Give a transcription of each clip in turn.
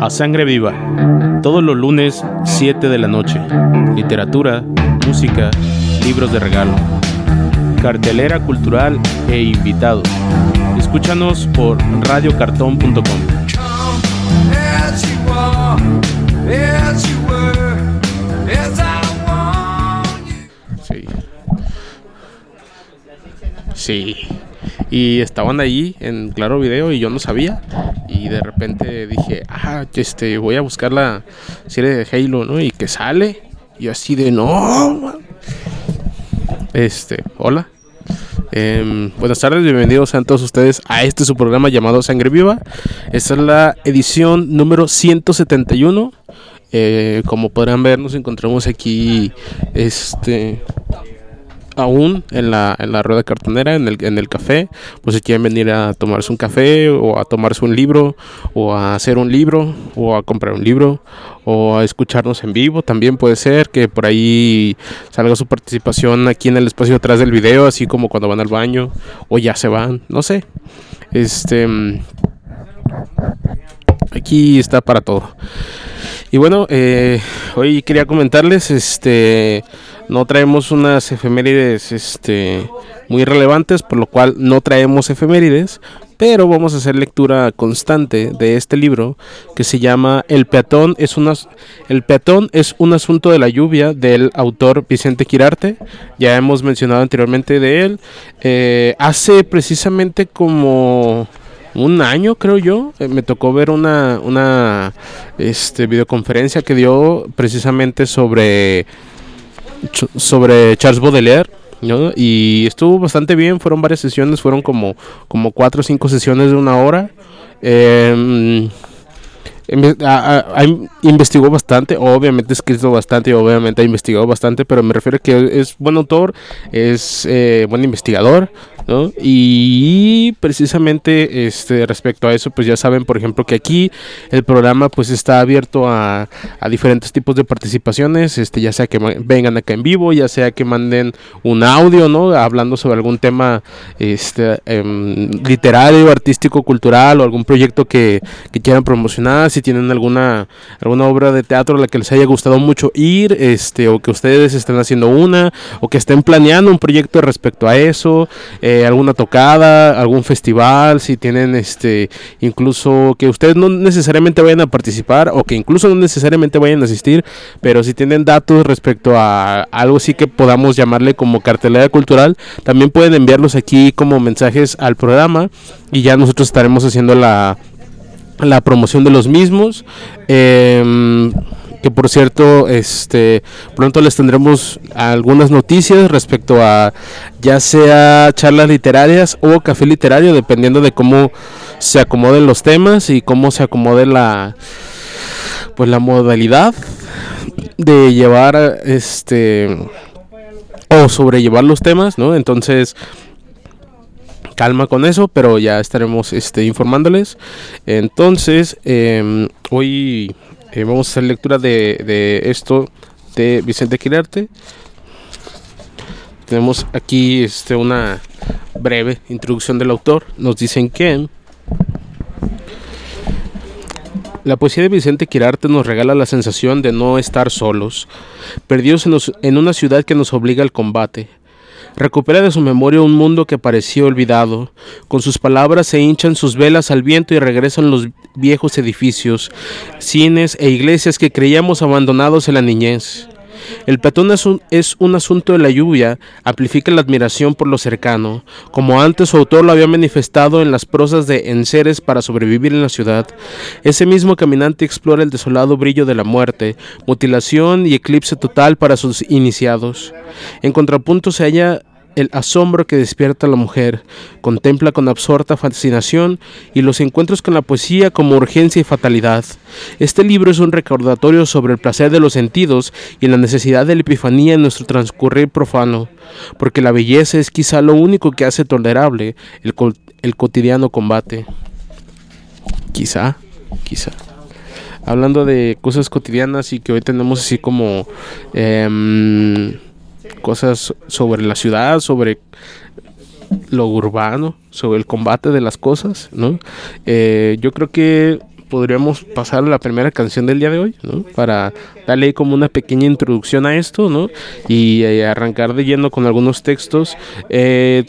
A Sangre Viva, todos los lunes 7 de la noche. Literatura, música, libros de regalo, cartelera cultural e invitados. Escúchanos por radiocartón.com. Sí. Sí. Y estaban ahí en Claro Video y yo no sabía. Y de repente dije, ah, este, voy a buscar la serie de Halo, ¿no? Y que sale. Y así de, no. Este, hola. Em, buenas tardes, bienvenidos a todos ustedes a este su programa llamado Sangre Viva. Esta es la edición número 171. Eh, como podrán ver, nos encontramos aquí este aún en la, en la rueda cartonera, en el, en el café, pues si quieren venir a tomarse un café o a tomarse un libro o a hacer un libro o a comprar un libro o a escucharnos en vivo, también puede ser que por ahí salga su participación aquí en el espacio atrás del video, así como cuando van al baño o ya se van, no sé. Este aquí está para todo. Y bueno, eh, hoy quería comentarles, este, no traemos unas efemérides este, muy relevantes, por lo cual no traemos efemérides, pero vamos a hacer lectura constante de este libro que se llama El peatón es una, El peatón es un asunto de la lluvia del autor Vicente Quirarte. Ya hemos mencionado anteriormente de él. Eh, hace precisamente como un año, creo yo, eh, me tocó ver una, una este, videoconferencia que dio precisamente sobre sobre Charles Baudelaire. Y estuvo bastante bien, fueron varias sesiones, fueron como, como cuatro o cinco sesiones de una hora. Eh, investigó bastante, obviamente ha escrito bastante, obviamente ha investigado bastante, pero me refiero a que es buen autor, es eh, buen investigador, y precisamente este respecto a eso, pues ya saben, por ejemplo, que aquí el programa pues está abierto a, diferentes tipos de participaciones, este ya sea que vengan acá en vivo, ya sea que manden un audio, ¿no? Hablando sobre algún tema este em, literario, artístico, cultural o algún proyecto que quieran promocionar, si tienen alguna alguna obra de teatro a la que les haya gustado mucho ir, este o que ustedes estén haciendo una o que estén planeando un proyecto respecto a eso, eh, alguna tocada, algún festival, si tienen este incluso que ustedes no necesariamente vayan a participar o que incluso no necesariamente vayan a asistir, pero si tienen datos respecto a algo sí que podamos llamarle como cartelera cultural, también pueden enviarlos aquí como mensajes al programa y ya nosotros estaremos haciendo la la promoción de los mismos. Eh, que por cierto, este pronto les tendremos algunas noticias respecto a ya sea charlas literarias o café literario, dependiendo de cómo se acomoden los temas y cómo se acomode la pues la modalidad de llevar este o sobrellevar los temas, ¿no? Entonces, calma con eso, pero ya estaremos este, informándoles. Entonces, em, hoy eh, vamos a hacer lectura de, esto de Vicente Quirarte. Tenemos aquí este, una breve introducción del autor. Nos dicen que la poesía de Vicente Quirarte nos regala la sensación de no estar solos, perdidos en una ciudad que nos obliga al combate, Recupera de su memoria un mundo que parecía olvidado. Con sus palabras se hinchan sus velas al viento y regresan los viejos edificios, cines e iglesias que creíamos abandonados en la niñez. El peatón es un, es un, asunto de la lluvia, amplifica la admiración por lo cercano, como antes su autor lo había manifestado en las prosas de Enseres para sobrevivir en la ciudad. Ese mismo caminante explora el desolado brillo de la muerte, mutilación y eclipse total para sus iniciados. En contrapunto se halla el asombro que despierta la mujer, contempla con absorta fascinación y los encuentros con la poesía como urgencia y fatalidad. Este libro es un recordatorio sobre el placer de los sentidos y la necesidad de la epifanía en nuestro transcurrir profano, porque la belleza es quizá lo único que hace tolerable el, el cotidiano combate. Quizá, quizá hablando de cosas cotidianas y que hoy tenemos así como eh, cosas sobre la ciudad, sobre lo urbano, sobre el combate de las cosas, ¿no? Eh, yo creo que podríamos pasar a la primera canción del día de hoy, ¿no? Para darle como una pequeña introducción a esto, ¿no? Y eh, arrancar de lleno con algunos textos. Eh,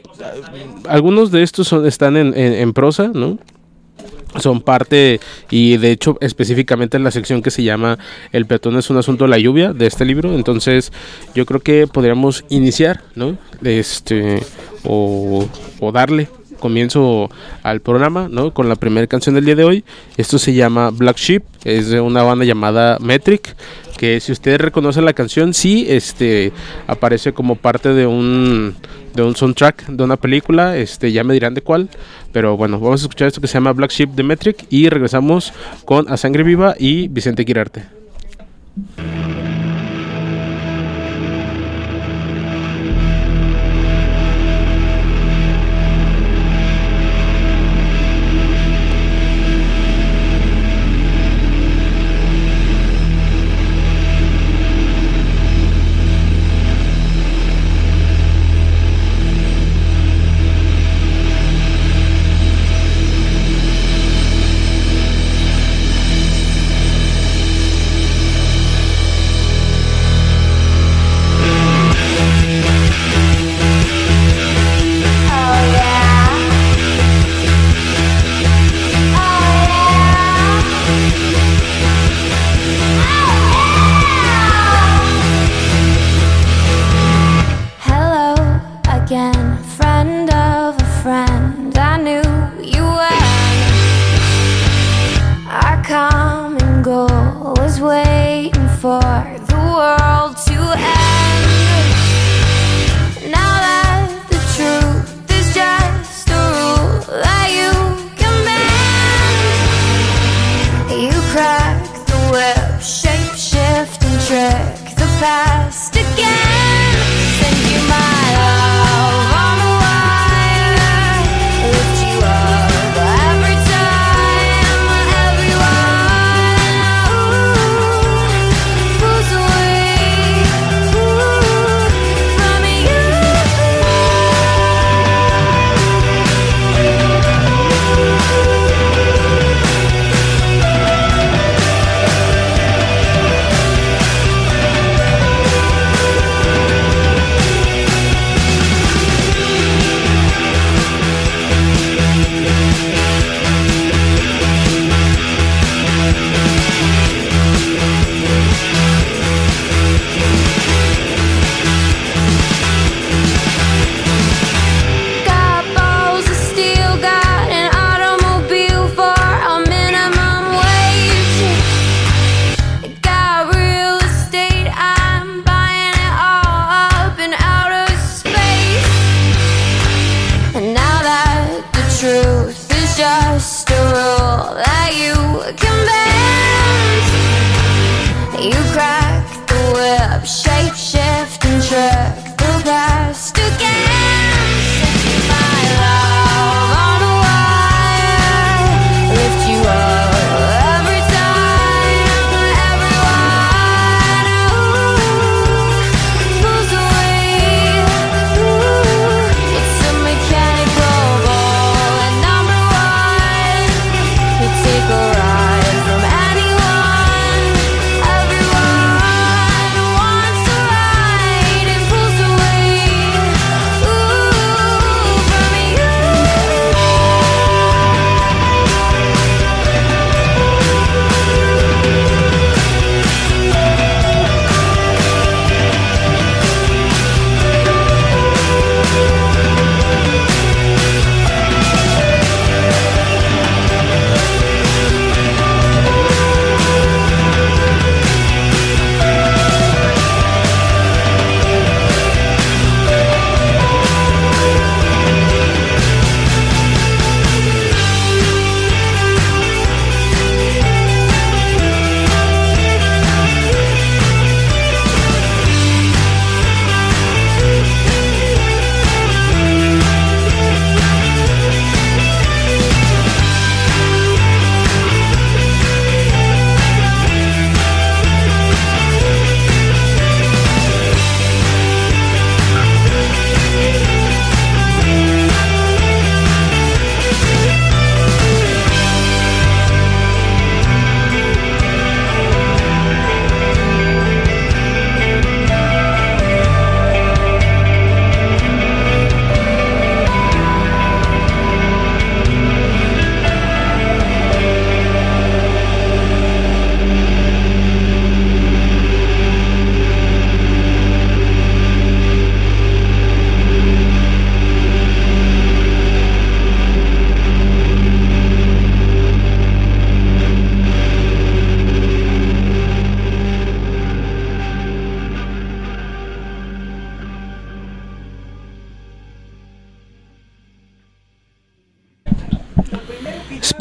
algunos de estos son, están en, en prosa, ¿no? Son parte y de hecho específicamente en la sección que se llama El peatón es un asunto de la lluvia de este libro entonces yo creo que podríamos iniciar no este o, darle comienzo al programa, ¿no? Con la primera canción del día de hoy. Esto se llama Black Sheep, es de una banda llamada Metric, que si ustedes reconocen la canción, sí, este aparece como parte de un de un soundtrack de una película, este ya me dirán de cuál, pero bueno, vamos a escuchar esto que se llama Black Sheep de Metric y regresamos con A Sangre Viva y Vicente Quirarte.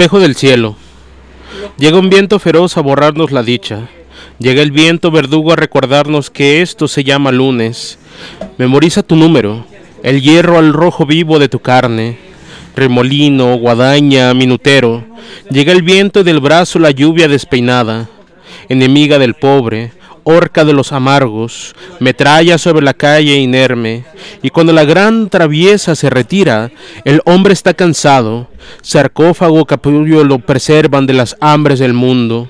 Del cielo. Llega un viento feroz a borrarnos la dicha. Llega el viento verdugo a recordarnos que esto se llama lunes. Memoriza tu número, el hierro al rojo vivo de tu carne. Remolino, guadaña, minutero. Llega el viento del brazo la lluvia despeinada. Enemiga del pobre, horca de los amargos, metralla sobre la calle inerme, y cuando la gran traviesa se retira, el hombre está cansado, sarcófago capullo lo preservan de las hambres del mundo.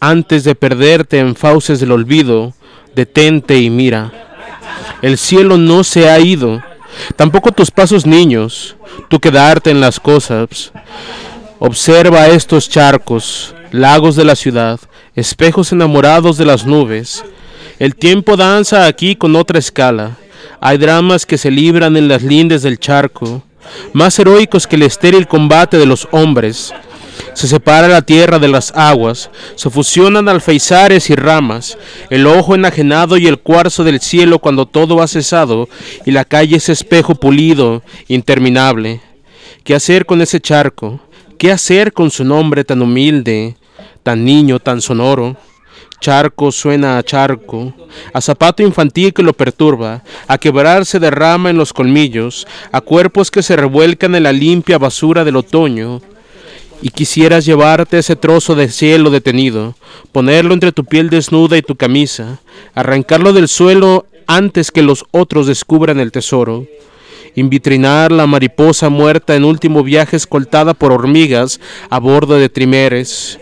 Antes de perderte en fauces del olvido, detente y mira. El cielo no se ha ido, tampoco tus pasos niños, tu quedarte en las cosas. Observa estos charcos, lagos de la ciudad, espejos enamorados de las nubes. El tiempo danza aquí con otra escala. Hay dramas que se libran en las lindes del charco, más heroicos que el estéril combate de los hombres. Se separa la tierra de las aguas, se fusionan alfeizares y ramas, el ojo enajenado y el cuarzo del cielo cuando todo ha cesado y la calle es espejo pulido, interminable. ¿Qué hacer con ese charco? ¿Qué hacer con su nombre tan humilde? Tan niño, tan sonoro. Charco suena a charco, a zapato infantil que lo perturba, a quebrarse derrama en los colmillos, a cuerpos que se revuelcan en la limpia basura del otoño. Y quisieras llevarte ese trozo de cielo detenido, ponerlo entre tu piel desnuda y tu camisa, arrancarlo del suelo antes que los otros descubran el tesoro, invitrinar la mariposa muerta en último viaje escoltada por hormigas a bordo de trimeres,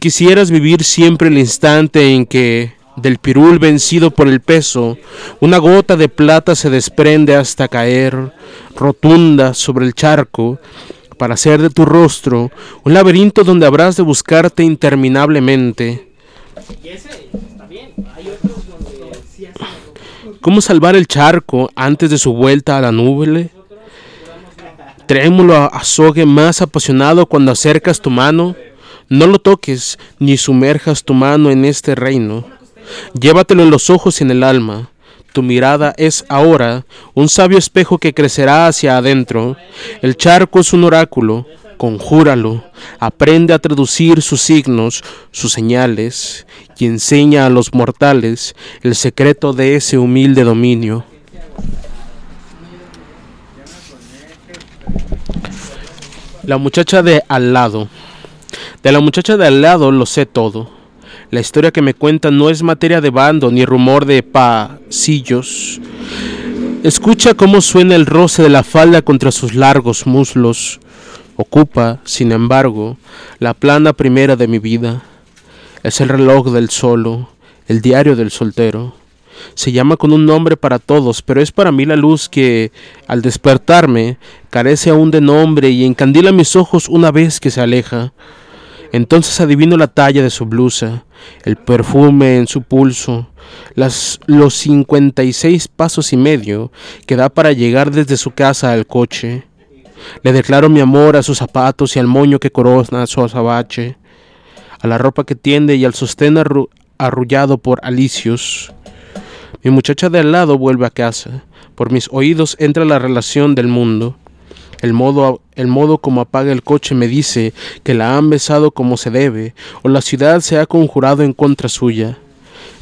quisieras vivir siempre el instante en que del pirul vencido por el peso, una gota de plata se desprende hasta caer rotunda sobre el charco, para hacer de tu rostro un laberinto donde habrás de buscarte interminablemente. ¿Cómo salvar el charco antes de su vuelta a la nube? Trémulo azogue más apasionado cuando acercas tu mano no lo toques ni sumerjas tu mano en este reino. Llévatelo en los ojos y en el alma. Tu mirada es ahora un sabio espejo que crecerá hacia adentro. El charco es un oráculo. Conjúralo. Aprende a traducir sus signos, sus señales, y enseña a los mortales el secreto de ese humilde dominio. La muchacha de al lado. De la muchacha de al lado lo sé todo. La historia que me cuenta no es materia de bando ni rumor de pasillos. Escucha cómo suena el roce de la falda contra sus largos muslos. Ocupa, sin embargo, la plana primera de mi vida. Es el reloj del solo, el diario del soltero. Se llama con un nombre para todos, pero es para mí la luz que, al despertarme, carece aún de nombre y encandila mis ojos una vez que se aleja. Entonces adivino la talla de su blusa, el perfume en su pulso, las, los 56 pasos y medio que da para llegar desde su casa al coche. Le declaro mi amor a sus zapatos y al moño que corona su azabache, a la ropa que tiende y al sostén arrullado por alicios. Mi muchacha de al lado vuelve a casa. Por mis oídos entra la relación del mundo. El modo, el modo como apaga el coche me dice que la han besado como se debe, o la ciudad se ha conjurado en contra suya.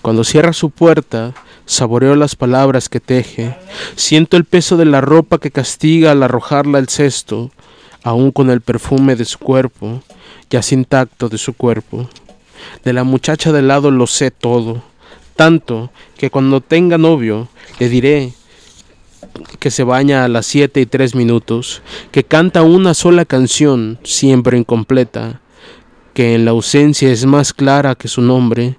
Cuando cierra su puerta, saboreo las palabras que teje, siento el peso de la ropa que castiga al arrojarla al cesto, aún con el perfume de su cuerpo, ya sin tacto de su cuerpo. De la muchacha del lado lo sé todo, tanto que cuando tenga novio le diré que se baña a las 7 y 3 minutos, que canta una sola canción, siempre incompleta, que en la ausencia es más clara que su nombre,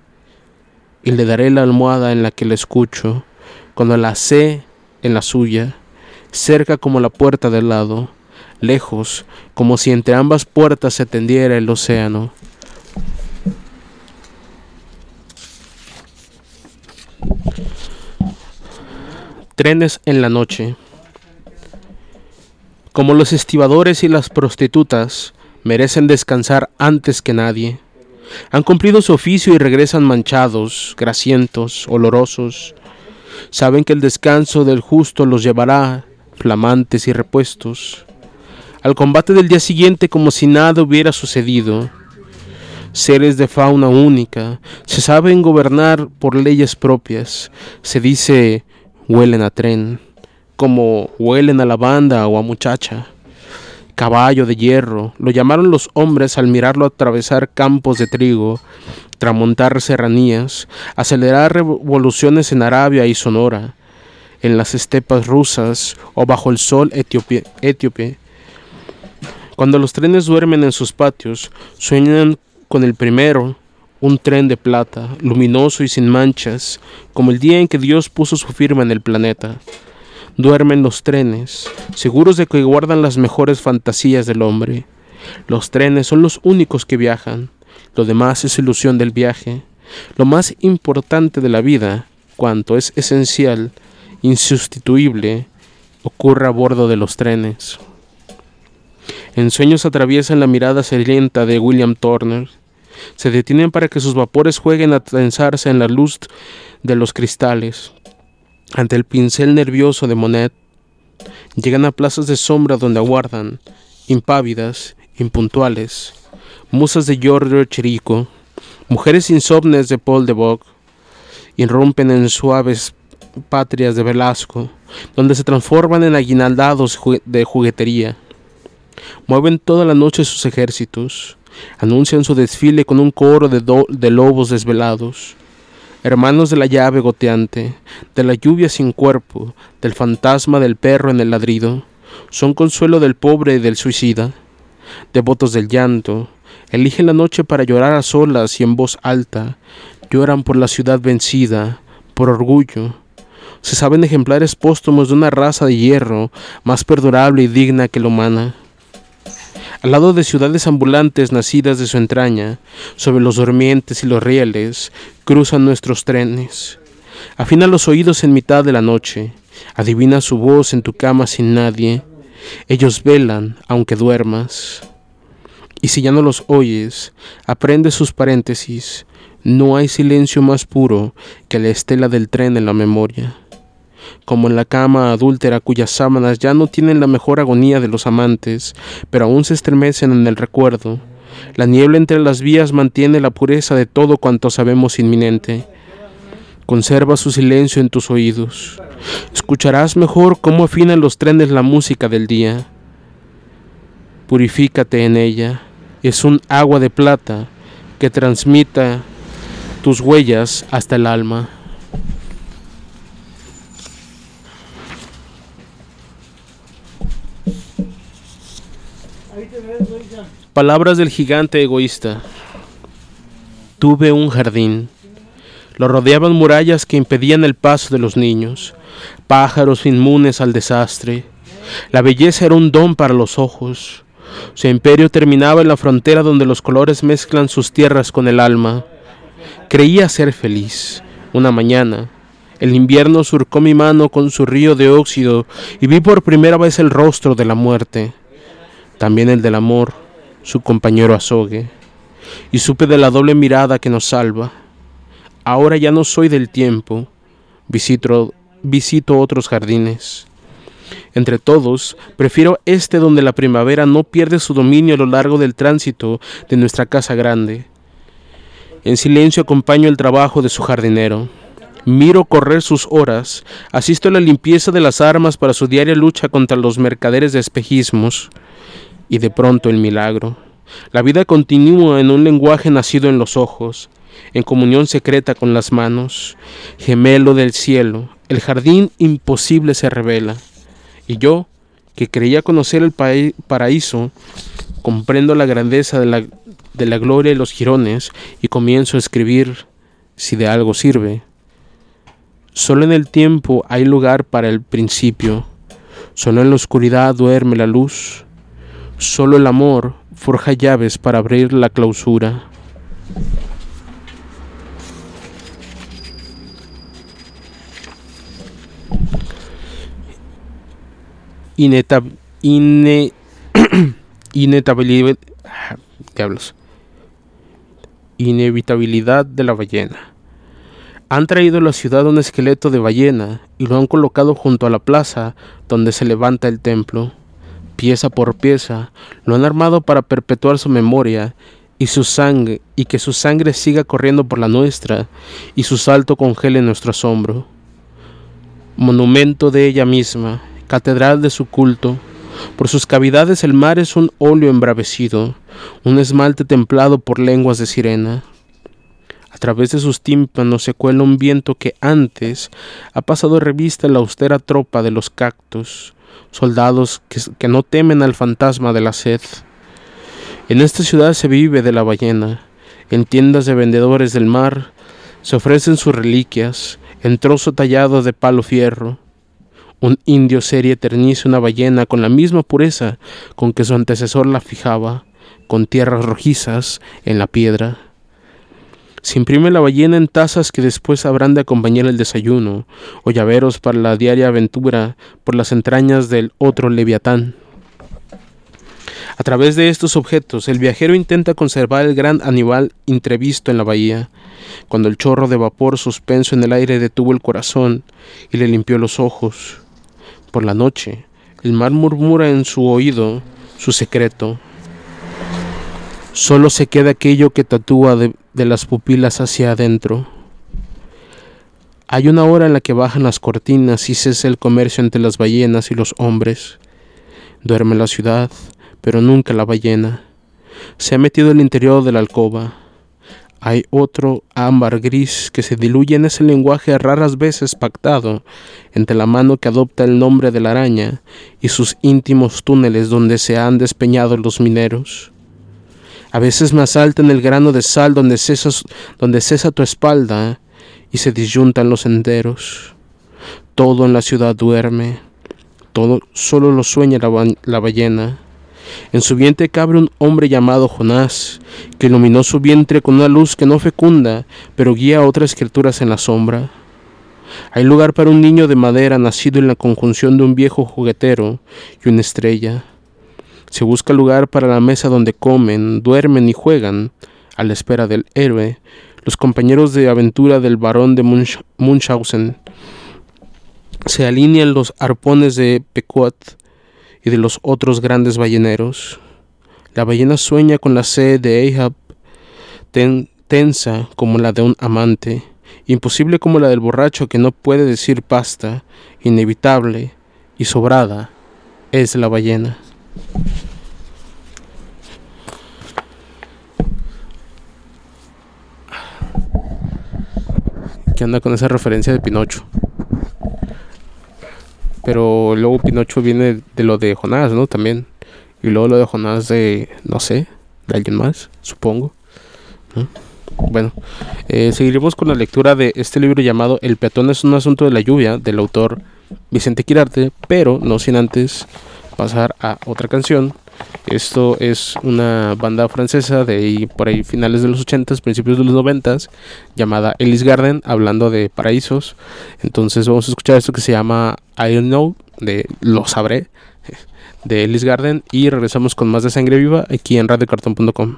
y le daré la almohada en la que la escucho, cuando la sé en la suya, cerca como la puerta del lado, lejos, como si entre ambas puertas se tendiera el océano. Trenes en la noche. Como los estibadores y las prostitutas merecen descansar antes que nadie, han cumplido su oficio y regresan manchados, grasientos, olorosos. Saben que el descanso del justo los llevará flamantes y repuestos. al combate del día siguiente como si nada hubiera sucedido. Seres de fauna única, se saben gobernar por leyes propias, se dice huelen a tren, como huelen a lavanda o a muchacha. Caballo de hierro, lo llamaron los hombres al mirarlo atravesar campos de trigo, tramontar serranías, acelerar revoluciones en Arabia y Sonora, en las estepas rusas o bajo el sol etíope. Cuando los trenes duermen en sus patios, sueñan con el primero, un tren de plata, luminoso y sin manchas, como el día en que Dios puso su firma en el planeta. Duermen los trenes, seguros de que guardan las mejores fantasías del hombre. Los trenes son los únicos que viajan. Lo demás es ilusión del viaje. Lo más importante de la vida, cuanto es esencial, insustituible, ocurre a bordo de los trenes. En sueños atraviesan la mirada sedienta de William Turner. Se detienen para que sus vapores jueguen a tensarse en la luz de los cristales. Ante el pincel nervioso de Monet, llegan a plazas de sombra donde aguardan, impávidas, impuntuales, musas de Giorgio Chirico, mujeres insomnes de Paul de Vogue, irrumpen en suaves patrias de Velasco, donde se transforman en aguinaldados de juguetería. Mueven toda la noche sus ejércitos, anuncian su desfile con un coro de, de lobos desvelados, hermanos de la llave goteante, de la lluvia sin cuerpo, del fantasma del perro en el ladrido, son consuelo del pobre y del suicida, devotos del llanto, eligen la noche para llorar a solas y en voz alta, lloran por la ciudad vencida, por orgullo, se saben ejemplares póstumos de una raza de hierro más perdurable y digna que la humana. Al lado de ciudades ambulantes nacidas de su entraña, sobre los durmientes y los rieles, cruzan nuestros trenes. Afina los oídos en mitad de la noche, adivina su voz en tu cama sin nadie. Ellos velan, aunque duermas. Y si ya no los oyes, aprende sus paréntesis. No hay silencio más puro que la estela del tren en la memoria como en la cama adúltera cuyas sábanas ya no tienen la mejor agonía de los amantes, pero aún se estremecen en el recuerdo. La niebla entre las vías mantiene la pureza de todo cuanto sabemos inminente. Conserva su silencio en tus oídos. Escucharás mejor cómo afinan los trenes la música del día. Purifícate en ella. Es un agua de plata que transmita tus huellas hasta el alma. Palabras del gigante egoísta. Tuve un jardín. Lo rodeaban murallas que impedían el paso de los niños, pájaros inmunes al desastre. La belleza era un don para los ojos. Su imperio terminaba en la frontera donde los colores mezclan sus tierras con el alma. Creía ser feliz. Una mañana, el invierno surcó mi mano con su río de óxido y vi por primera vez el rostro de la muerte también el del amor, su compañero azogue, y supe de la doble mirada que nos salva. Ahora ya no soy del tiempo, visito, otros jardines. Entre todos, prefiero este donde la primavera no pierde su dominio a lo largo del tránsito de nuestra casa grande. En silencio acompaño el trabajo de su jardinero. Miro correr sus horas, asisto a la limpieza de las armas para su diaria lucha contra los mercaderes de espejismos y de pronto el milagro. La vida continúa en un lenguaje nacido en los ojos, en comunión secreta con las manos, gemelo del cielo, el jardín imposible se revela. Y yo, que creía conocer el paraíso, comprendo la grandeza de la, de la gloria de los jirones y comienzo a escribir si de algo sirve. Solo en el tiempo hay lugar para el principio, solo en la oscuridad duerme la luz. Solo el amor forja llaves para abrir la clausura. Ineta, ine, inetabilidad, inevitabilidad de la ballena. Han traído a la ciudad un esqueleto de ballena y lo han colocado junto a la plaza donde se levanta el templo pieza por pieza, lo han armado para perpetuar su memoria y su sangre, y que su sangre siga corriendo por la nuestra, y su salto congele nuestro asombro. Monumento de ella misma, catedral de su culto, por sus cavidades el mar es un óleo embravecido, un esmalte templado por lenguas de sirena. A través de sus tímpanos se cuela un viento que antes ha pasado revista la austera tropa de los cactus, soldados que, que no temen al fantasma de la sed. En esta ciudad se vive de la ballena. En tiendas de vendedores del mar se ofrecen sus reliquias en trozo tallado de palo fierro. Un indio serie eterniza una ballena con la misma pureza con que su antecesor la fijaba, con tierras rojizas en la piedra. Se imprime la ballena en tazas que después habrán de acompañar el desayuno, o llaveros para la diaria aventura por las entrañas del otro leviatán. A través de estos objetos, el viajero intenta conservar el gran animal entrevisto en la bahía, cuando el chorro de vapor suspenso en el aire detuvo el corazón y le limpió los ojos. Por la noche, el mar murmura en su oído su secreto. Solo se queda aquello que tatúa de, las pupilas hacia adentro. Hay una hora en la que bajan las cortinas y cesa el comercio entre las ballenas y los hombres. Duerme la ciudad, pero nunca la ballena. Se ha metido el interior de la alcoba. Hay otro ámbar gris que se diluye en ese lenguaje raras veces pactado entre la mano que adopta el nombre de la araña y sus íntimos túneles donde se han despeñado los mineros. A veces me asalta en el grano de sal donde cesa, donde cesa tu espalda y se disyuntan los senderos. Todo en la ciudad duerme, todo solo lo sueña la, la ballena. En su vientre cabe un hombre llamado Jonás, que iluminó su vientre con una luz que no fecunda, pero guía a otras criaturas en la sombra. Hay lugar para un niño de madera nacido en la conjunción de un viejo juguetero y una estrella. Se busca lugar para la mesa donde comen, duermen y juegan, a la espera del héroe, los compañeros de aventura del barón de Munch Munchausen. Se alinean los arpones de Pequot, y de los otros grandes balleneros. La ballena sueña con la sed de Ahab, tensa como la de un amante, imposible como la del borracho que no puede decir pasta, inevitable y sobrada es la ballena. ¿Qué anda con esa referencia de Pinocho? Pero luego Pinocho viene de lo de Jonás, ¿no? También. Y luego lo de Jonás de, no sé, de alguien más, supongo. Bueno, eh, seguiremos con la lectura de este libro llamado El peatón es un asunto de la lluvia, del autor Vicente Quirarte, pero no sin antes pasar a otra canción. Esto es una banda francesa de ahí, por ahí finales de los 80s, principios de los 90s, llamada Ellis Garden, hablando de paraísos. Entonces vamos a escuchar esto que se llama I Don't Know, de Lo Sabré, de Ellis Garden, y regresamos con más de Sangre Viva aquí en radiocartón.com.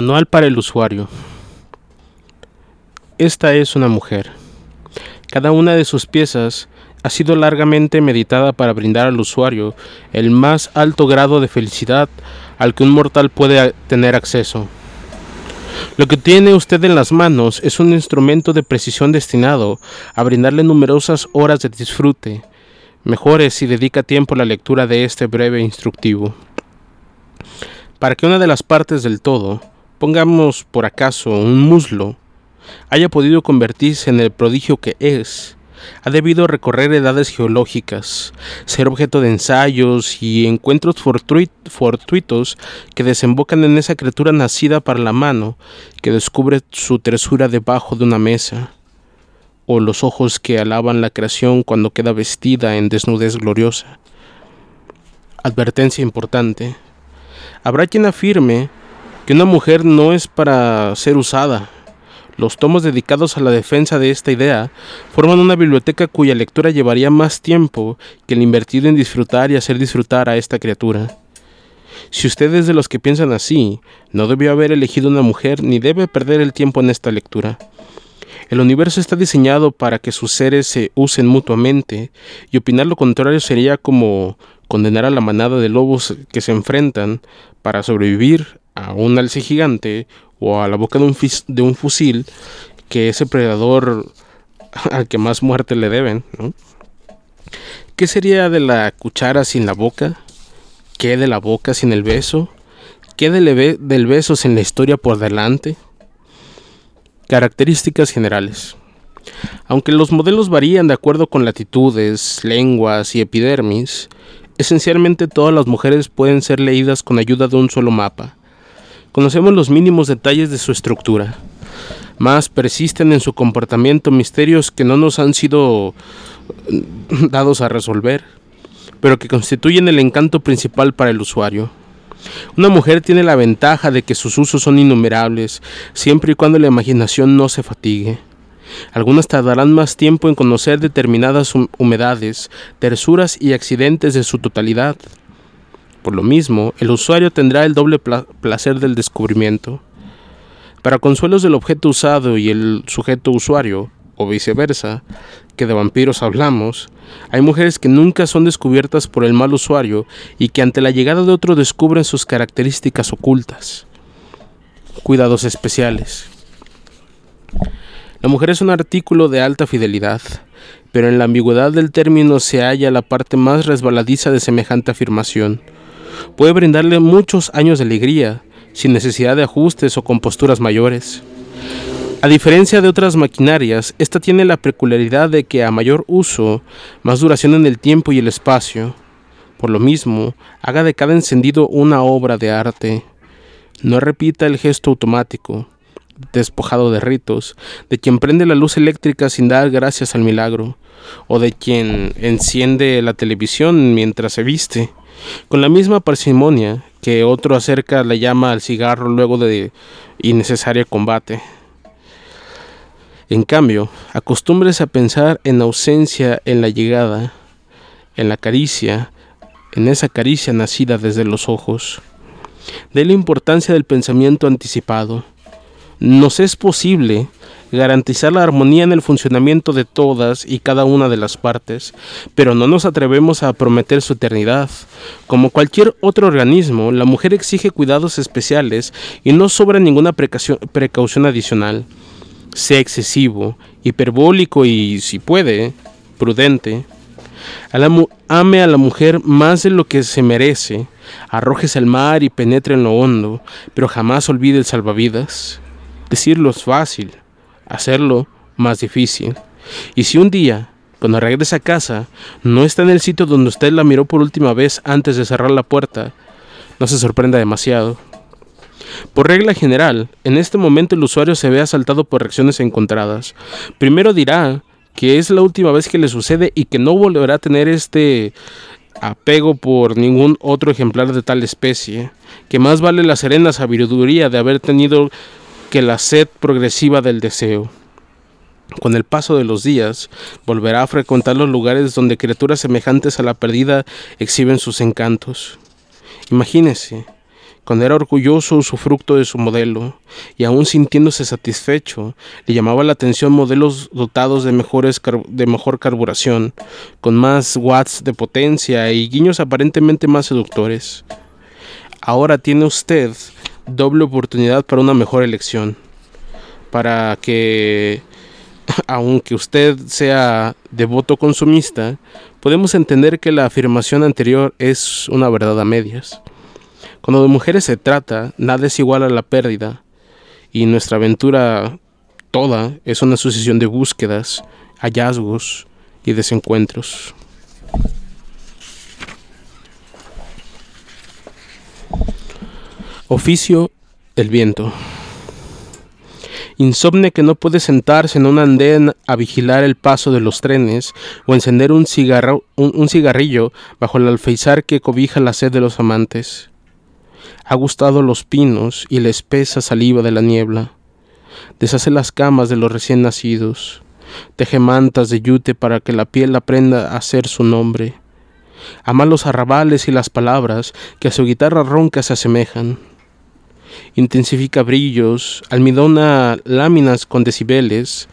Manual para el usuario. Esta es una mujer. Cada una de sus piezas ha sido largamente meditada para brindar al usuario el más alto grado de felicidad al que un mortal puede tener acceso. Lo que tiene usted en las manos es un instrumento de precisión destinado a brindarle numerosas horas de disfrute. Mejore si dedica tiempo a la lectura de este breve instructivo. Para que una de las partes del todo, pongamos por acaso un muslo, haya podido convertirse en el prodigio que es, ha debido recorrer edades geológicas, ser objeto de ensayos y encuentros fortui- fortuitos que desembocan en esa criatura nacida para la mano que descubre su tersura debajo de una mesa, o los ojos que alaban la creación cuando queda vestida en desnudez gloriosa. Advertencia importante. Habrá quien afirme que una mujer no es para ser usada. Los tomos dedicados a la defensa de esta idea forman una biblioteca cuya lectura llevaría más tiempo que el invertido en disfrutar y hacer disfrutar a esta criatura. Si usted es de los que piensan así, no debió haber elegido una mujer ni debe perder el tiempo en esta lectura. El universo está diseñado para que sus seres se usen mutuamente, y opinar lo contrario sería como condenar a la manada de lobos que se enfrentan para sobrevivir a un alce gigante o a la boca de un, fusil que ese predador al que más muerte le deben. ¿no? ¿Qué sería de la cuchara sin la boca? ¿Qué de la boca sin el beso? ¿Qué del, be- del beso sin la historia por delante? Características generales. Aunque los modelos varían de acuerdo con latitudes, lenguas y epidermis, esencialmente todas las mujeres pueden ser leídas con ayuda de un solo mapa. Conocemos los mínimos detalles de su estructura, más persisten en su comportamiento misterios que no nos han sido eh, dados a resolver, pero que constituyen el encanto principal para el usuario. Una mujer tiene la ventaja de que sus usos son innumerables, siempre y cuando la imaginación no se fatigue. Algunas tardarán más tiempo en conocer determinadas hum- humedades, tersuras y accidentes de su totalidad. Por lo mismo, el usuario tendrá el doble pla- placer del descubrimiento. Para consuelos del objeto usado y el sujeto usuario, o viceversa, que de vampiros hablamos, hay mujeres que nunca son descubiertas por el mal usuario y que ante la llegada de otro descubren sus características ocultas. Cuidados especiales. La mujer es un artículo de alta fidelidad, pero en la ambigüedad del término se halla la parte más resbaladiza de semejante afirmación. Puede brindarle muchos años de alegría, sin necesidad de ajustes o composturas mayores. A diferencia de otras maquinarias, esta tiene la peculiaridad de que a mayor uso, más duración en el tiempo y el espacio. Por lo mismo, haga de cada encendido una obra de arte. No repita el gesto automático, despojado de ritos, de quien prende la luz eléctrica sin dar gracias al milagro, o de quien enciende la televisión mientras se viste, con la misma parsimonia que otro acerca la llama al cigarro luego de innecesario combate. En cambio, acostúmbrese a pensar en ausencia, en la llegada, en la caricia, en esa caricia nacida desde los ojos. Dele importancia del pensamiento anticipado. nos es posible garantizar la armonía en el funcionamiento de todas y cada una de las partes, pero no nos atrevemos a prometer su eternidad. Como cualquier otro organismo, la mujer exige cuidados especiales y no sobra ninguna precaución, adicional. Sea excesivo, hiperbólico y, si puede, prudente. A ame a la mujer más de lo que se merece, arrójese al mar y penetre en lo hondo, pero jamás olvide el salvavidas. Decirlo es fácil, hacerlo más difícil. Y si un día, cuando regrese a casa, no está en el sitio donde usted la miró por última vez antes de cerrar la puerta, no se sorprenda demasiado. Por regla general, en este momento el usuario se ve asaltado por reacciones encontradas. Primero dirá que es la última vez que le sucede y que no volverá a tener este apego por ningún otro ejemplar de tal especie, que más vale la serena sabiduría de haber tenido que la sed progresiva del deseo. Con el paso de los días, volverá a frecuentar los lugares donde criaturas semejantes a la perdida exhiben sus encantos. Imagínese, cuando era orgulloso usufructo de su modelo, y aún sintiéndose satisfecho, le llamaba la atención modelos dotados de, mejores de mejor carburación, con más watts de potencia y guiños aparentemente más seductores. Ahora tiene usted doble oportunidad para una mejor elección, para que, aunque usted sea devoto consumista, podemos entender que la afirmación anterior es una verdad a medias. Cuando de mujeres se trata, nada es igual a la pérdida, y nuestra aventura toda es una sucesión de búsquedas, hallazgos y desencuentros. Oficio el viento. Insomne que no puede sentarse en un andén a vigilar el paso de los trenes o encender un, cigarro- un- un cigarrillo bajo el alféizar que cobija la sed de los amantes. Ha gustado los pinos y la espesa saliva de la niebla. Deshace las camas de los recién nacidos. Teje mantas de yute para que la piel aprenda a ser su nombre. Ama los arrabales y las palabras que a su guitarra ronca se asemejan intensifica brillos, almidona láminas con decibeles,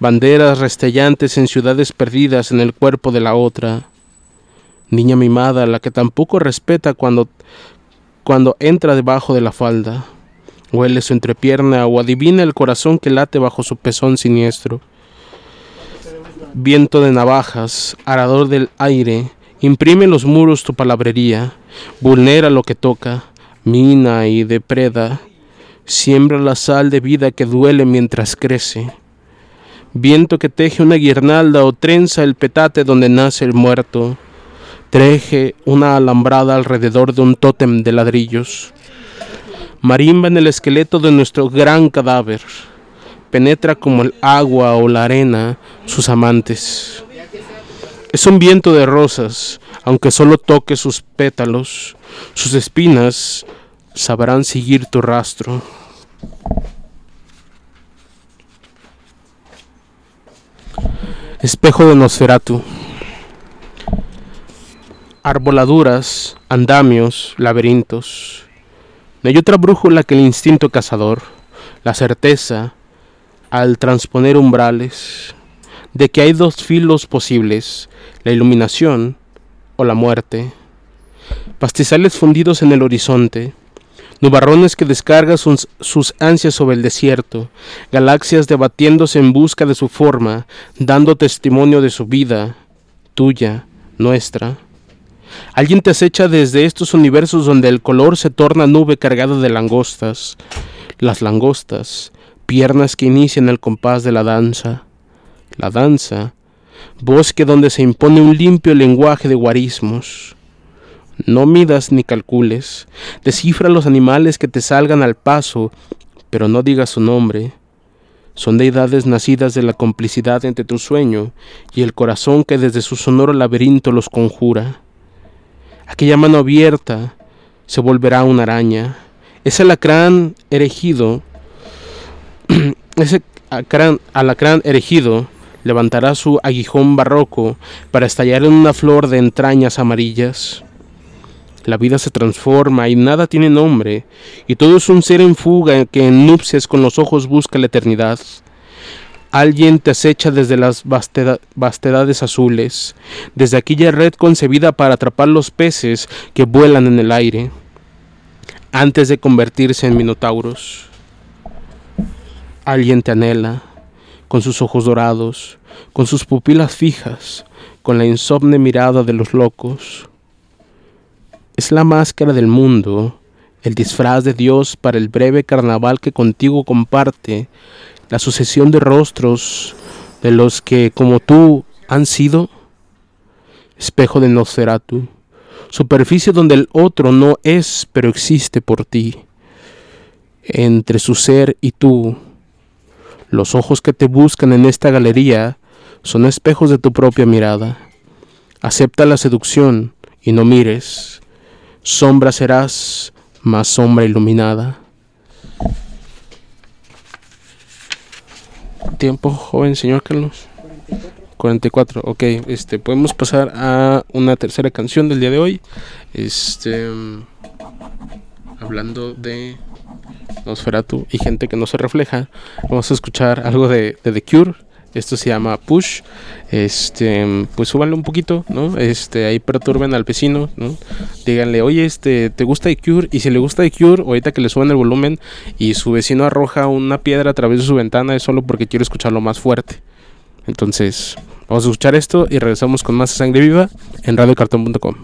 banderas restellantes en ciudades perdidas en el cuerpo de la otra. Niña mimada, la que tampoco respeta cuando, cuando entra debajo de la falda, huele su entrepierna o adivina el corazón que late bajo su pezón siniestro. Viento de navajas, arador del aire, imprime en los muros tu palabrería, vulnera lo que toca, mina y depreda, siembra la sal de vida que duele mientras crece. Viento que teje una guirnalda o trenza el petate donde nace el muerto, teje una alambrada alrededor de un tótem de ladrillos. Marimba en el esqueleto de nuestro gran cadáver, penetra como el agua o la arena sus amantes. Es un viento de rosas, aunque solo toque sus pétalos, sus espinas sabrán seguir tu rastro. Espejo de Nosferatu. Arboladuras, andamios, laberintos. No hay otra brújula que el instinto cazador, la certeza, al transponer umbrales, de que hay dos filos posibles, la iluminación o la muerte. Pastizales fundidos en el horizonte, nubarrones que descargan sus, sus ansias sobre el desierto, galaxias debatiéndose en busca de su forma, dando testimonio de su vida, tuya, nuestra. Alguien te acecha desde estos universos donde el color se torna nube cargada de langostas. Las langostas, piernas que inician el compás de la danza. La danza, bosque donde se impone un limpio lenguaje de guarismos. No midas ni calcules, descifra los animales que te salgan al paso, pero no digas su nombre. Son deidades nacidas de la complicidad entre tu sueño y el corazón que desde su sonoro laberinto los conjura. Aquella mano abierta se volverá una araña. Ese alacrán erigido, ese alacrán, alacrán erigido levantará su aguijón barroco para estallar en una flor de entrañas amarillas. La vida se transforma y nada tiene nombre, y todo es un ser en fuga que en nupcias con los ojos busca la eternidad. Alguien te acecha desde las vasteda- vastedades azules, desde aquella red concebida para atrapar los peces que vuelan en el aire, antes de convertirse en minotauros. Alguien te anhela, con sus ojos dorados, con sus pupilas fijas, con la insomne mirada de los locos. Es la máscara del mundo, el disfraz de Dios para el breve carnaval que contigo comparte, la sucesión de rostros de los que, como tú, han sido espejo de Nosferatu, superficie donde el otro no es, pero existe por ti. Entre su ser y tú, los ojos que te buscan en esta galería son espejos de tu propia mirada. Acepta la seducción y no mires. Sombra serás, más sombra iluminada. Tiempo, joven señor Carlos. 44, ok, este, podemos pasar a una tercera canción del día de hoy. Este, mm, hablando de Nosferatu y gente que no se refleja, vamos a escuchar algo de, de The Cure. Esto se llama Push. Este, pues súbanle un poquito, ¿no? Este, ahí perturben al vecino, ¿no? Díganle, oye, este, ¿te gusta The Cure? Y si le gusta The Cure, ahorita que le suban el volumen y su vecino arroja una piedra a través de su ventana, es solo porque quiere escucharlo más fuerte. Entonces, vamos a escuchar esto y regresamos con más sangre viva en radiocartón.com.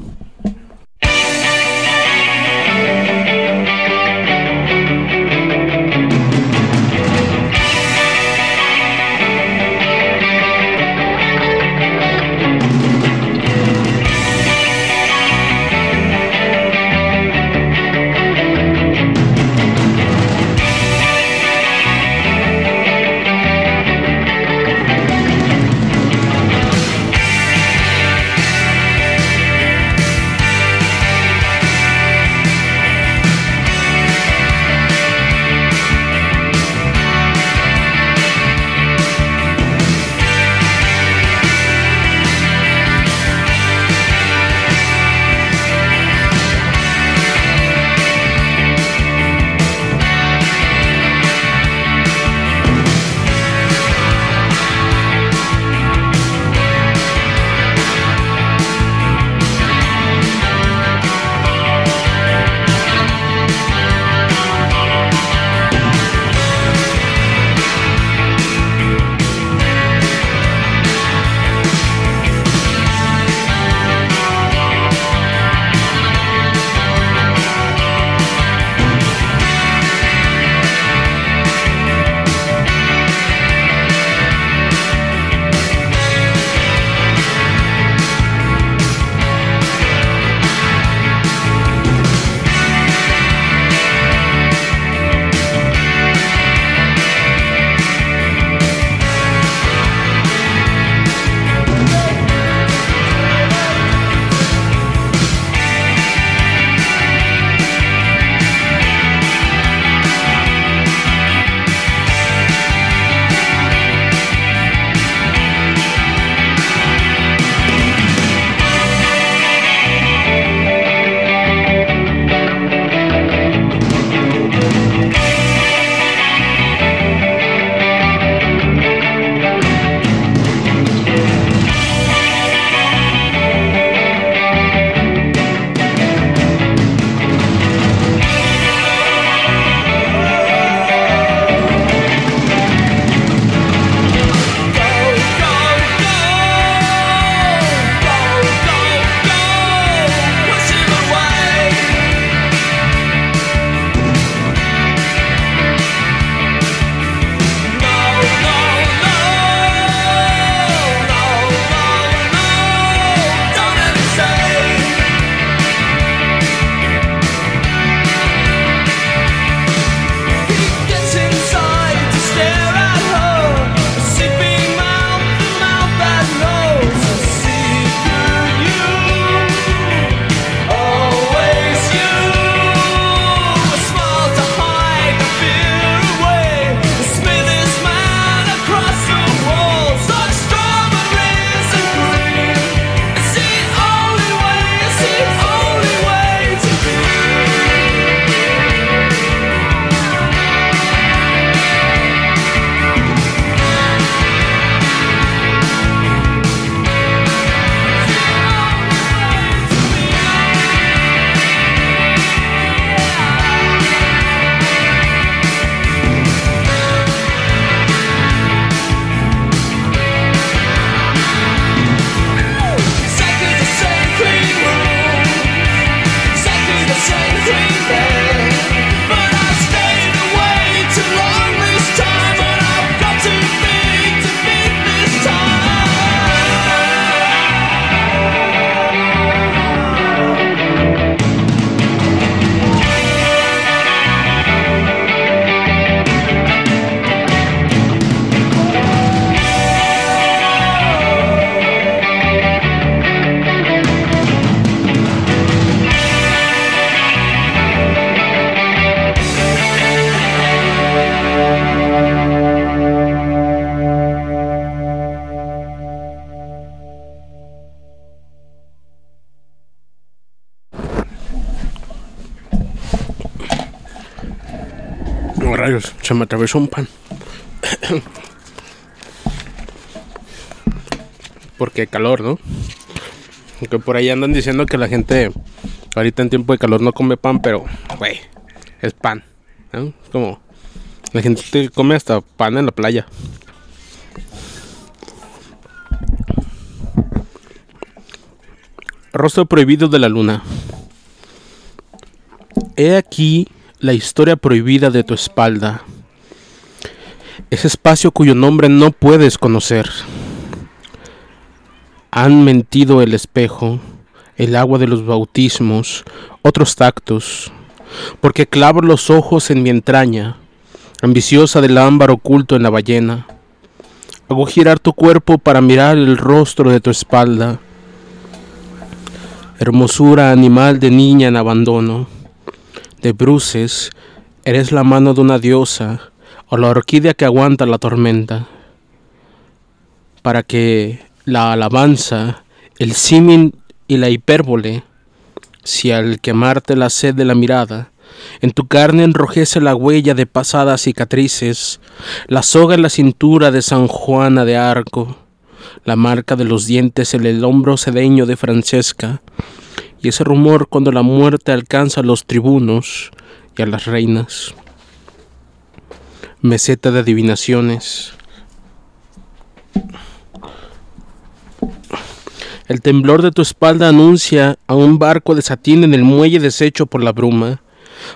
se me atravesó un pan. Porque calor, ¿no? Que por ahí andan diciendo que la gente ahorita en tiempo de calor no come pan, pero, güey, es pan. ¿no? Como la gente te come hasta pan en la playa. Rostro prohibido de la luna. He aquí la historia prohibida de tu espalda. Ese espacio cuyo nombre no puedes conocer. Han mentido el espejo, el agua de los bautismos, otros tactos, porque clavo los ojos en mi entraña, ambiciosa del ámbar oculto en la ballena. Hago girar tu cuerpo para mirar el rostro de tu espalda hermosura animal de niña en abandono, de bruces, eres la mano de una diosa o la orquídea que aguanta la tormenta, para que la alabanza, el símil y la hipérbole, si al quemarte la sed de la mirada, en tu carne enrojece la huella de pasadas cicatrices, la soga en la cintura de San Juana de Arco, la marca de los dientes en el hombro sedeño de Francesca, y ese rumor cuando la muerte alcanza a los tribunos y a las reinas. Meseta de adivinaciones. El temblor de tu espalda anuncia a un barco de en el muelle deshecho por la bruma,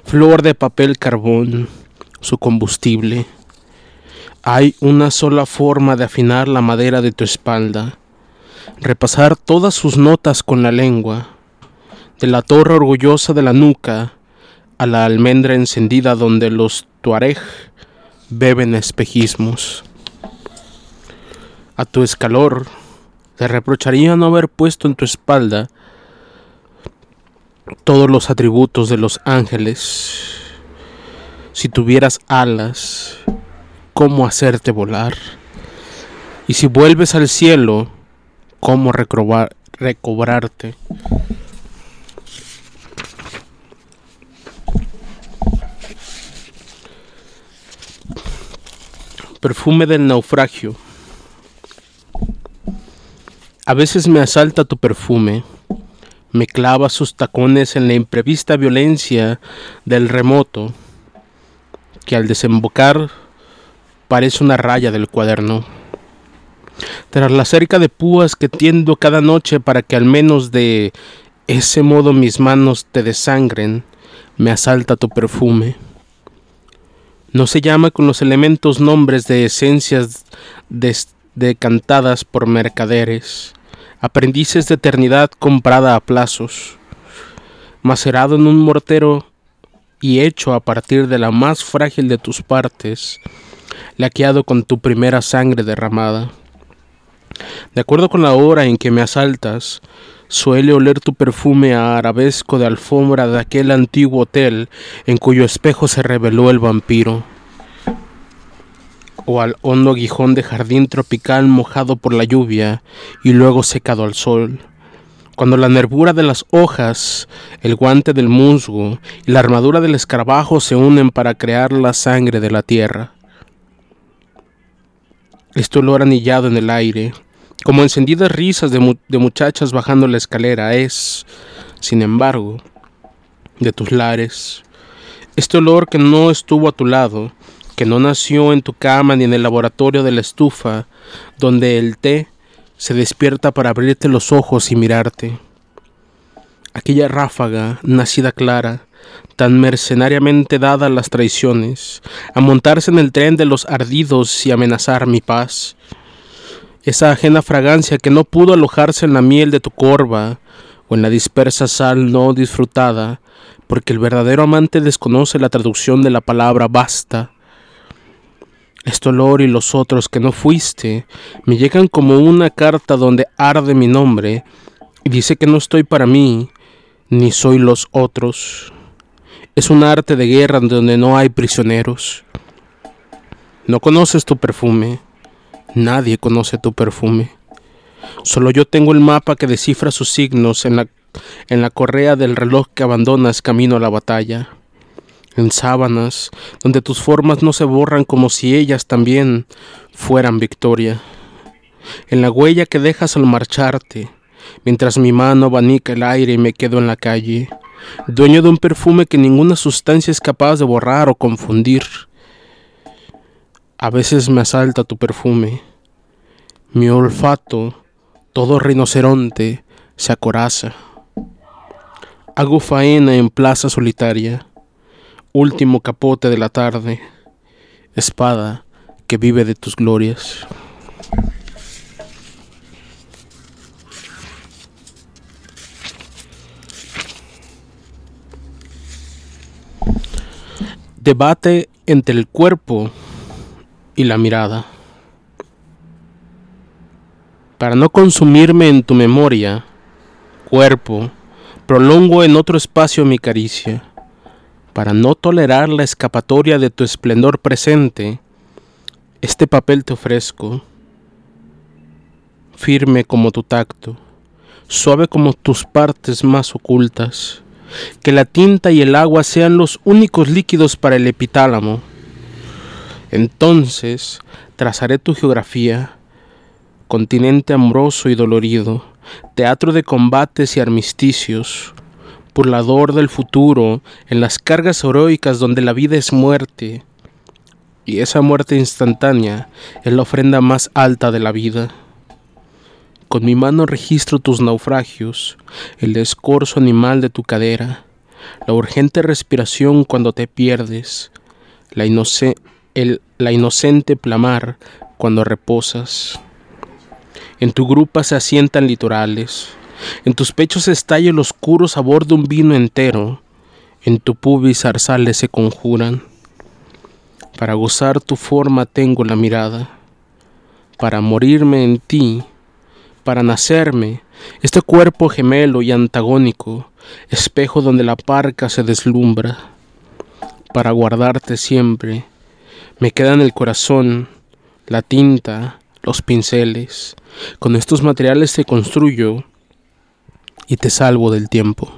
flor de papel carbón, su combustible. Hay una sola forma de afinar la madera de tu espalda, repasar todas sus notas con la lengua, de la torre orgullosa de la nuca a la almendra encendida donde los tuareg beben espejismos. A tu escalor te reprocharía no haber puesto en tu espalda todos los atributos de los ángeles. Si tuvieras alas, ¿cómo hacerte volar? Y si vuelves al cielo, ¿cómo recobrarte? Perfume del naufragio. A veces me asalta tu perfume, me clava sus tacones en la imprevista violencia del remoto, que al desembocar parece una raya del cuaderno. Tras la cerca de púas que tiendo cada noche para que al menos de ese modo mis manos te desangren, me asalta tu perfume. No se llama con los elementos nombres de esencias decantadas por mercaderes, aprendices de eternidad comprada a plazos, macerado en un mortero y hecho a partir de la más frágil de tus partes, laqueado con tu primera sangre derramada. De acuerdo con la hora en que me asaltas, suele oler tu perfume a arabesco de alfombra de aquel antiguo hotel en cuyo espejo se reveló el vampiro, o al hondo aguijón de jardín tropical mojado por la lluvia y luego secado al sol. Cuando la nervura de las hojas, el guante del musgo y la armadura del escarabajo se unen para crear la sangre de la tierra. Este olor anillado en el aire, como encendidas risas de, de, muchachas bajando la escalera, es, sin embargo, de tus lares. Este olor que no estuvo a tu lado, que no nació en tu cama ni en el laboratorio de la estufa, donde el té se despierta para abrirte los ojos y mirarte. Aquella ráfaga, nacida clara, tan mercenariamente dada a las traiciones, a montarse en el tren de los ardidos y amenazar mi paz, esa ajena fragancia que no pudo alojarse en la miel de tu corva o en la dispersa sal no disfrutada, porque el verdadero amante desconoce la traducción de la palabra basta. Este olor y los otros que no fuiste me llegan como una carta donde arde mi nombre y dice que no estoy para mí, ni soy los otros. Es un arte de guerra donde no hay prisioneros. No conoces tu perfume Nadie conoce tu perfume. Solo yo tengo el mapa que descifra sus signos en la, en la correa del reloj que abandonas camino a la batalla. en sábanas, donde tus formas no se borran como si ellas también fueran victoria, en la huella que dejas al marcharte, mientras mi mano abanica el aire y me quedo en la calle, dueño de un perfume que ninguna sustancia es capaz de borrar o confundir. A veces me asalta tu perfume, mi olfato, todo rinoceronte, se acoraza. Hago faena en plaza solitaria, último capote de la tarde, espada que vive de tus glorias. Debate entre el cuerpo y la mirada. Para no consumirme en tu memoria, cuerpo, prolongo en otro espacio mi caricia. Para no tolerar la escapatoria de tu esplendor presente, este papel te ofrezco, firme como tu tacto, suave como tus partes más ocultas que la tinta y el agua sean los únicos líquidos para el epitálamo. Entonces trazaré tu geografía, continente amoroso y dolorido, teatro de combates y armisticios, burlador del futuro, en las cargas heroicas donde la vida es muerte, y esa muerte instantánea es la ofrenda más alta de la vida. Con mi mano registro tus naufragios, el escorzo animal de tu cadera, la urgente respiración cuando te pierdes, la, la inocente plamar cuando reposas. En tu grupa se asientan litorales, en tus pechos estalla el oscuro sabor de un vino entero, en tu pubis zarzales se conjuran. Para gozar tu forma tengo la mirada, para morirme en ti para nacerme, este cuerpo gemelo y antagónico, espejo donde la parca se deslumbra, para guardarte siempre, me quedan el corazón, la tinta, los pinceles, con estos materiales te construyo y te salvo del tiempo.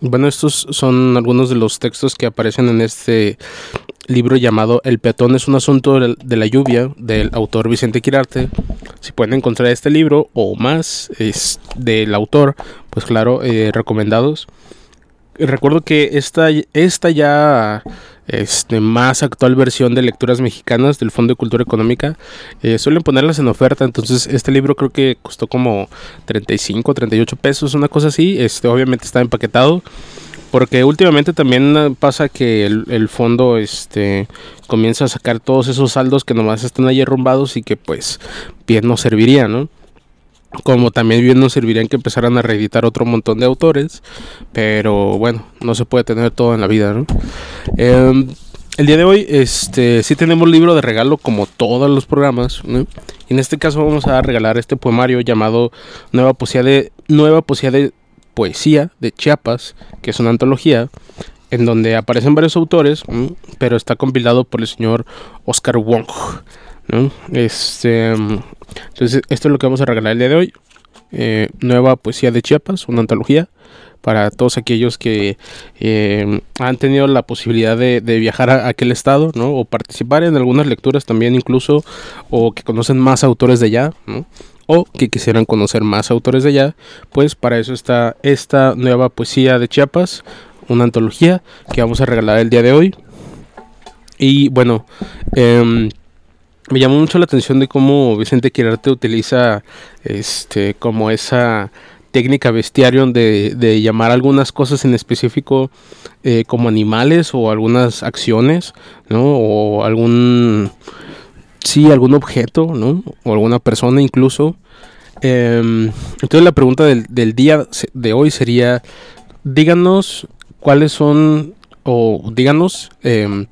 Bueno, estos son algunos de los textos que aparecen en este libro llamado El peatón es un asunto de la lluvia del autor Vicente Quirarte. Si pueden encontrar este libro o más es del autor, pues claro, eh, recomendados. Recuerdo que esta, esta ya este, más actual versión de lecturas mexicanas del Fondo de Cultura Económica. Eh, suelen ponerlas en oferta, entonces este libro creo que costó como 35, 38 pesos, una cosa así. Este, obviamente está empaquetado. Porque últimamente también pasa que el, fondo este, comienza a sacar todos esos saldos que nomás están ahí arrumbados y que pues bien nos serviría, ¿no? Como también bien nos servirían que empezaran a reeditar otro montón de autores, pero bueno, no se puede tener todo en la vida, ¿no? Em, el día de hoy, este, sí tenemos libro de regalo como todos los programas, Y en este caso vamos a regalar este poemario llamado Nueva Poesía de Nueva Poesía de Poesía de Chiapas, que es una antología en donde aparecen varios autores, pero está compilado por el señor Oscar Wong. Este, entonces, esto es lo que vamos a regalar el día de hoy. Eh, nueva poesía de Chiapas, una antología para todos aquellos que eh, han tenido la posibilidad de, viajar a aquel estado, ¿no? O participar en algunas lecturas también incluso, o que conocen más autores de allá, O que quisieran conocer más autores de allá, pues para eso está esta nueva poesía de Chiapas, una antología que vamos a regalar el día de hoy. Y bueno, eh, me llamó mucho la atención de cómo Vicente Quirarte utiliza este como esa técnica bestiario de, de llamar algunas cosas en específico eh, como animales o algunas acciones, ¿no? O algún, sí, algún objeto, ¿no? O alguna persona incluso. Em, entonces la pregunta del, del, día de hoy sería, díganos cuáles son, o díganos, eh,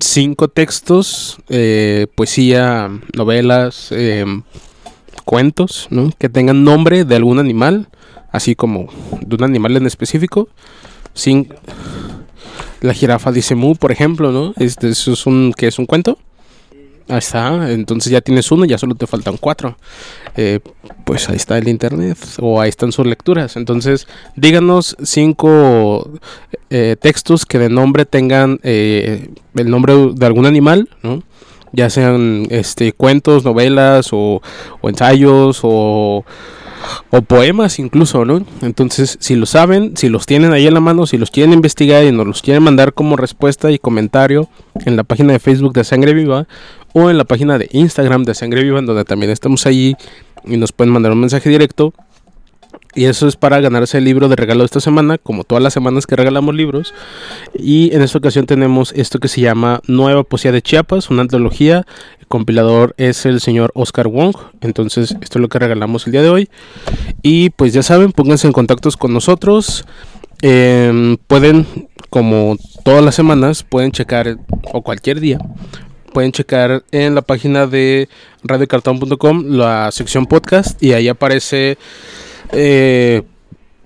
cinco textos, eh, poesía, novelas, eh, cuentos, ¿no? que tengan nombre de algún animal, así como de un animal en específico. Sin... La jirafa dice mu, por ejemplo, ¿no? Este, es un, que es un cuento. Ahí está, entonces ya tienes uno, ya solo te faltan cuatro. Eh, pues ahí está el internet o ahí están sus lecturas. Entonces, díganos cinco eh, textos que de nombre tengan eh, el nombre de algún animal, ¿no? Ya sean este cuentos, novelas o, ensayos o o poemas incluso, ¿no? Entonces, si lo saben, si los tienen ahí en la mano, si los quieren investigar y nos los quieren mandar como respuesta y comentario en la página de Facebook de Sangre Viva o en la página de Instagram de Sangre Viva, donde también estamos allí y nos pueden mandar un mensaje directo. Y eso es para ganarse el libro de regalo de esta semana, como todas las semanas que regalamos libros. Y en esta ocasión tenemos esto que se llama Nueva Poesía de Chiapas, una antología. El compilador es el señor Oscar Wong. Entonces, esto es lo que regalamos el día de hoy. Y pues ya saben, pónganse en contactos con nosotros. Em, pueden, como todas las semanas, pueden checar, o cualquier día, pueden checar en la página de radiocartón.com la sección podcast y ahí aparece eh,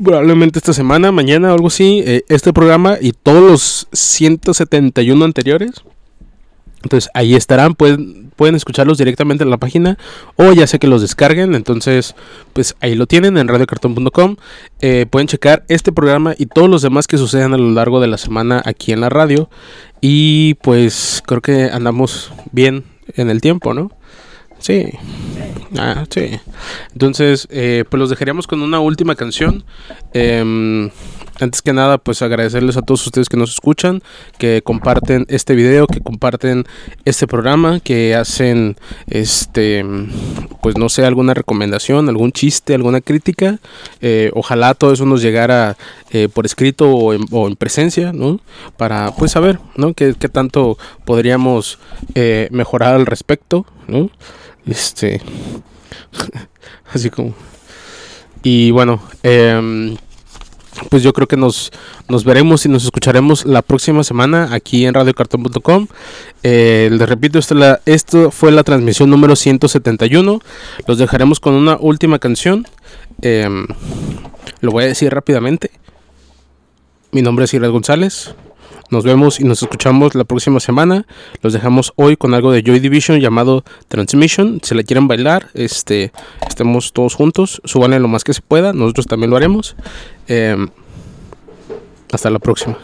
probablemente esta semana, mañana o algo así, eh, este programa y todos los 171 anteriores. Entonces ahí estarán, pueden, pueden escucharlos directamente en la página o ya sea que los descarguen. Entonces, pues ahí lo tienen en radiocartón.com. Eh, pueden checar este programa y todos los demás que sucedan a lo largo de la semana aquí en la radio. Y pues creo que andamos bien en el tiempo, ¿no? Sí. Ah, sí. Entonces, eh, pues los dejaríamos con una última canción. Em, antes que nada, pues agradecerles a todos ustedes que nos escuchan, que comparten este video, que comparten este programa, que hacen, este, pues no sé, alguna recomendación, algún chiste, alguna crítica. Eh, ojalá todo eso nos llegara eh, por escrito o en, presencia, ¿no? Para, pues, saber, ¿no? Qué, qué tanto podríamos mejorar al respecto, ¿no? Este. así como. Y bueno, em, pues yo creo que nos, nos veremos y nos escucharemos la próxima semana aquí en radiocartón.com. Eh, les repito, esto, la, esto fue la transmisión número 171. Los dejaremos con una última canción. Em, lo voy a decir rápidamente. Mi nombre es Iras González. Nos vemos y nos escuchamos la próxima semana. Los dejamos hoy con algo de Joy Division llamado Transmission. Si la quieren bailar, este, estemos todos juntos. Súbanle lo más que se pueda. Nosotros también lo haremos. Eh, hasta la próxima.